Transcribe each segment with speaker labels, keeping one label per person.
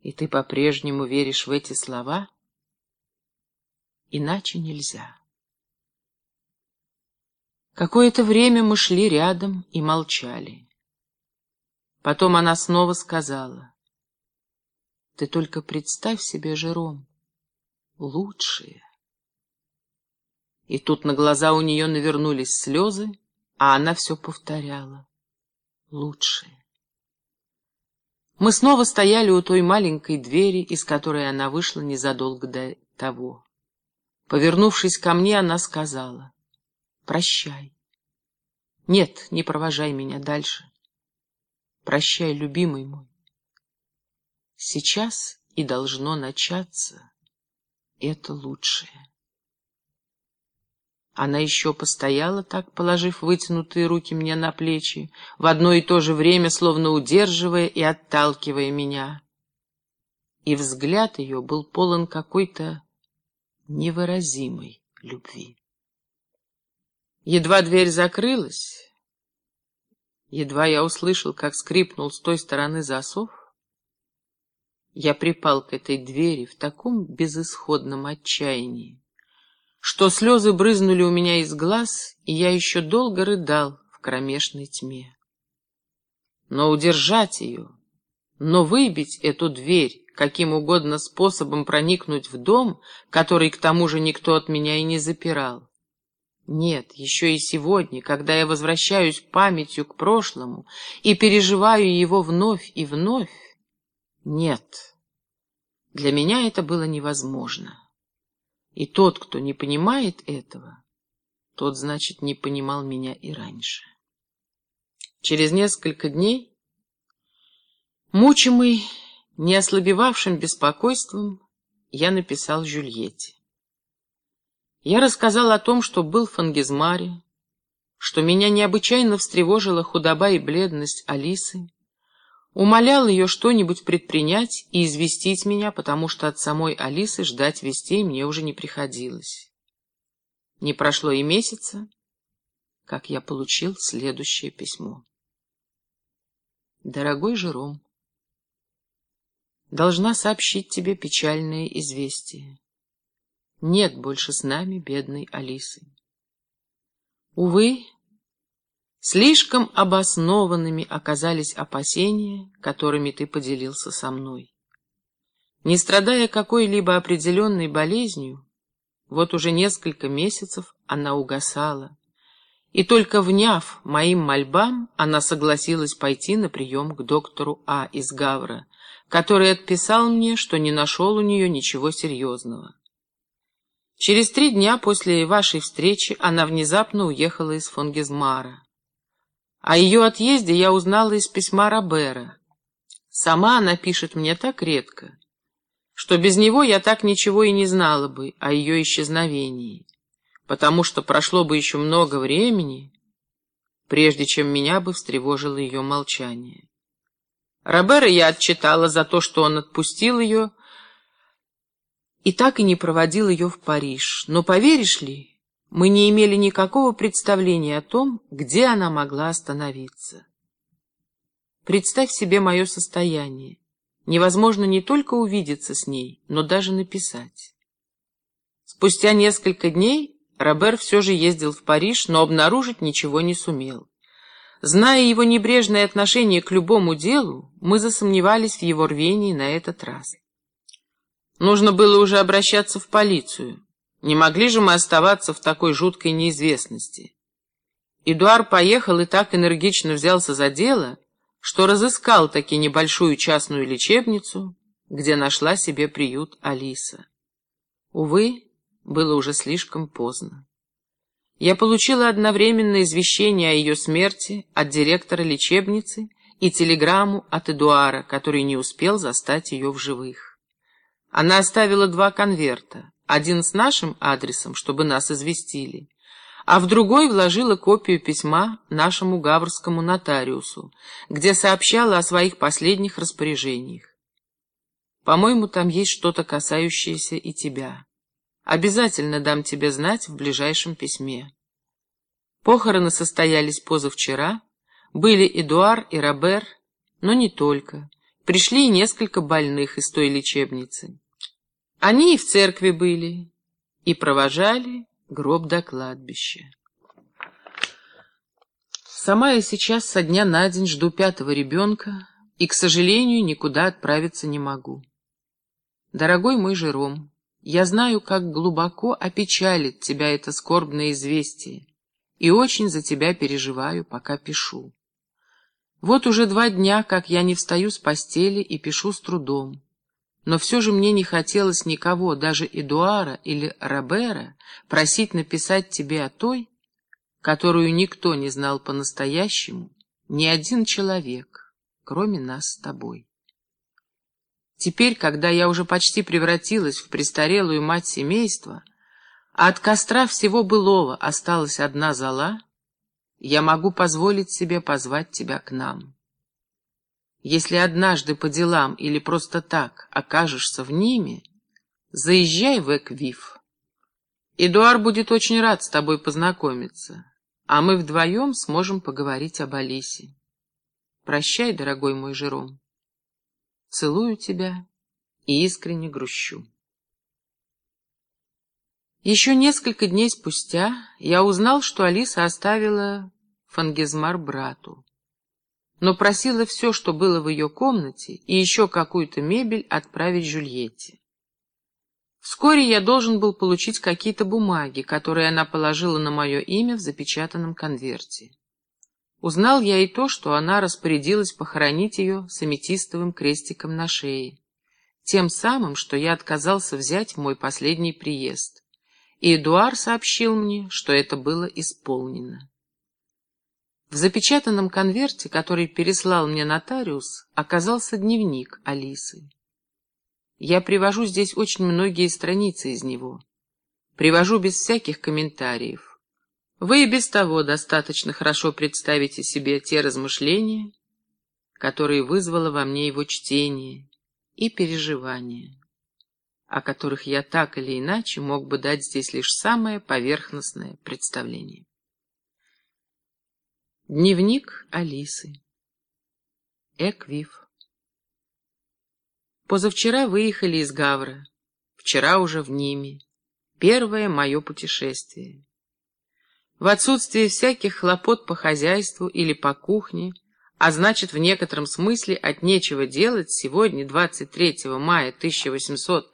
Speaker 1: И ты по-прежнему веришь в эти слова? Иначе нельзя. Какое-то время мы шли рядом и молчали. Потом она снова сказала. Ты только представь себе, Жером, лучшее. И тут на глаза у нее навернулись слезы, а она все повторяла. Лучшее. Мы снова стояли у той маленькой двери, из которой она вышла незадолго до того. Повернувшись ко мне, она сказала, «Прощай. Нет, не провожай меня дальше. Прощай, любимый мой. Сейчас и должно начаться это лучшее». Она еще постояла так, положив вытянутые руки мне на плечи, в одно и то же время словно удерживая и отталкивая меня. И взгляд ее был полон какой-то невыразимой любви. Едва дверь закрылась, едва я услышал, как скрипнул с той стороны засов, я припал к этой двери в таком безысходном отчаянии, что слезы брызнули у меня из глаз, и я еще долго рыдал в кромешной тьме. Но удержать ее, но выбить эту дверь, каким угодно способом проникнуть в дом, который к тому же никто от меня и не запирал. Нет, еще и сегодня, когда я возвращаюсь памятью к прошлому и переживаю его вновь и вновь, нет, для меня это было невозможно. И тот, кто не понимает этого, тот, значит, не понимал меня и раньше. Через несколько дней, мучимый неослабевавшим беспокойством, я написал Жюльетте. Я рассказал о том, что был в Фангизмаре, что меня необычайно встревожила худоба и бледность Алисы, Умолял ее что-нибудь предпринять и известить меня, потому что от самой Алисы ждать вестей мне уже не приходилось. Не прошло и месяца, как я получил следующее письмо. Дорогой Жером, должна сообщить тебе печальное известие. Нет больше с нами бедной Алисы. Увы, Слишком обоснованными оказались опасения, которыми ты поделился со мной. Не страдая какой-либо определенной болезнью, вот уже несколько месяцев она угасала, и только вняв моим мольбам, она согласилась пойти на прием к доктору А из Гавра, который отписал мне, что не нашел у нее ничего серьезного. Через три дня после вашей встречи она внезапно уехала из Фонгизмара. О ее отъезде я узнала из письма Робера. Сама она пишет мне так редко, что без него я так ничего и не знала бы о ее исчезновении, потому что прошло бы еще много времени, прежде чем меня бы встревожило ее молчание. Робера я отчитала за то, что он отпустил ее, и так и не проводил ее в Париж. Но поверишь ли, мы не имели никакого представления о том, где она могла остановиться. Представь себе мое состояние. Невозможно не только увидеться с ней, но даже написать. Спустя несколько дней Робер все же ездил в Париж, но обнаружить ничего не сумел. Зная его небрежное отношение к любому делу, мы засомневались в его рвении на этот раз. Нужно было уже обращаться в полицию. Не могли же мы оставаться в такой жуткой неизвестности. Эдуард поехал и так энергично взялся за дело, что разыскал таки небольшую частную лечебницу, где нашла себе приют Алиса. Увы, было уже слишком поздно. Я получила одновременно извещение о ее смерти от директора лечебницы и телеграмму от Эдуара, который не успел застать ее в живых. Она оставила два конверта один с нашим адресом, чтобы нас известили, а в другой вложила копию письма нашему гаврскому нотариусу, где сообщала о своих последних распоряжениях. По-моему, там есть что-то касающееся и тебя. Обязательно дам тебе знать в ближайшем письме. Похороны состоялись позавчера, были Эдуар и Робер, но не только, пришли несколько больных из той лечебницы. Они и в церкви были, и провожали гроб до кладбища. Сама я сейчас со дня на день жду пятого ребенка и, к сожалению, никуда отправиться не могу. Дорогой мой Жером, я знаю, как глубоко опечалит тебя это скорбное известие, и очень за тебя переживаю, пока пишу. Вот уже два дня, как я не встаю с постели и пишу с трудом. Но все же мне не хотелось никого, даже Эдуара или Робера, просить написать тебе о той, которую никто не знал по-настоящему, ни один человек, кроме нас с тобой. Теперь, когда я уже почти превратилась в престарелую мать семейства, а от костра всего былого осталась одна зола, я могу позволить себе позвать тебя к нам. Если однажды по делам или просто так окажешься в Ниме, заезжай в Эквив. Эдуар будет очень рад с тобой познакомиться, а мы вдвоем сможем поговорить об Алисе. Прощай, дорогой мой Жером. Целую тебя и искренне грущу. Еще несколько дней спустя я узнал, что Алиса оставила фангизмар брату, но просила все, что было в ее комнате, и еще какую-то мебель отправить Жюльетте. Вскоре я должен был получить какие-то бумаги, которые она положила на мое имя в запечатанном конверте. Узнал я и то, что она распорядилась похоронить ее с аметистовым крестиком на шее, тем самым, что я отказался взять в мой последний приезд и Эдуар сообщил мне, что это было исполнено. В запечатанном конверте, который переслал мне нотариус, оказался дневник Алисы. Я привожу здесь очень многие страницы из него. Привожу без всяких комментариев. Вы и без того достаточно хорошо представите себе те размышления, которые вызвало во мне его чтение и переживания о которых я так или иначе мог бы дать здесь лишь самое поверхностное представление. Дневник Алисы. Эквив. Позавчера выехали из Гавра, вчера уже в Ниме. Первое мое путешествие. В отсутствие всяких хлопот по хозяйству или по кухне, а значит, в некотором смысле от нечего делать, сегодня, 23 мая 1800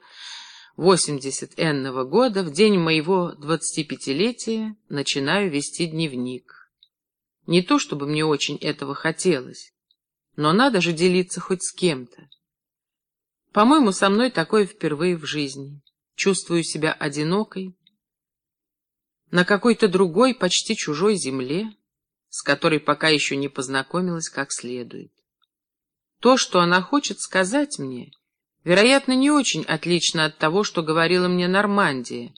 Speaker 1: 80-энного года, в день моего 25-летия, начинаю вести дневник. Не то, чтобы мне очень этого хотелось, но надо же делиться хоть с кем-то. По-моему, со мной такое впервые в жизни. Чувствую себя одинокой, на какой-то другой, почти чужой земле, с которой пока еще не познакомилась как следует. То, что она хочет сказать мне, вероятно, не очень отлично от того, что говорила мне Нормандия,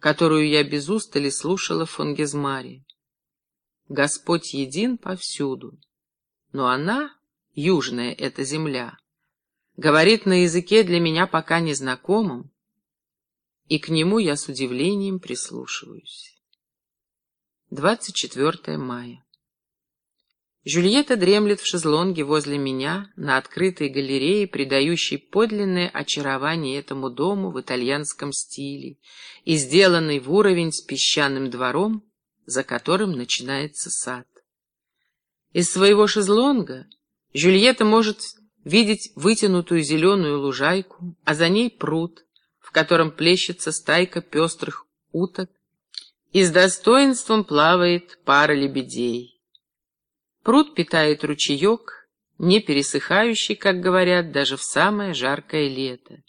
Speaker 1: которую я без устали слушала в Фонгизмаре. Господь един повсюду, но она, южная эта земля, говорит на языке для меня пока незнакомым, и к нему я с удивлением прислушиваюсь. 24 мая. Жюльетта дремлет в шезлонге возле меня на открытой галерее, придающей подлинное очарование этому дому в итальянском стиле и сделанной в уровень с песчаным двором, за которым начинается сад. Из своего шезлонга Жюльетта может видеть вытянутую зеленую лужайку, а за ней пруд, в котором плещется стайка пестрых уток, и с достоинством плавает пара лебедей. Пруд питает ручеек, не пересыхающий, как говорят, даже в самое жаркое лето.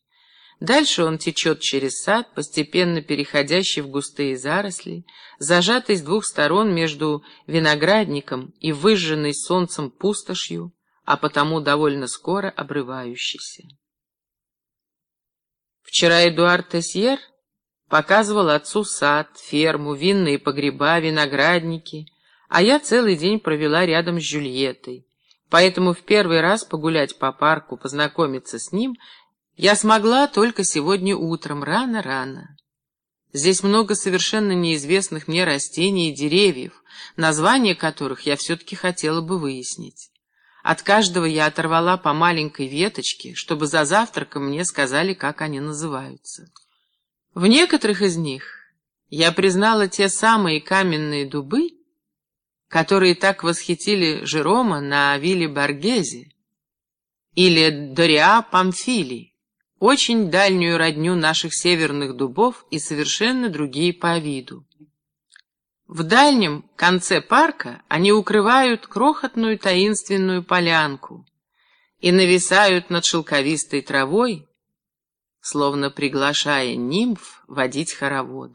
Speaker 1: Дальше он течет через сад, постепенно переходящий в густые заросли, зажатый с двух сторон между виноградником и выжженной солнцем пустошью, а потому довольно скоро обрывающийся. Вчера Эдуард Тесьер показывал отцу сад, ферму, винные погреба, виноградники — а я целый день провела рядом с Жюльеттой. Поэтому в первый раз погулять по парку, познакомиться с ним, я смогла только сегодня утром, рано-рано. Здесь много совершенно неизвестных мне растений и деревьев, названия которых я все-таки хотела бы выяснить. От каждого я оторвала по маленькой веточке, чтобы за завтраком мне сказали, как они называются. В некоторых из них я признала те самые каменные дубы, которые так восхитили Жерома на вилле Баргезе, или Дориа Памфилий, очень дальнюю родню наших северных дубов и совершенно другие по виду. В дальнем конце парка они укрывают крохотную таинственную полянку и нависают над шелковистой травой, словно приглашая нимф водить хороводы.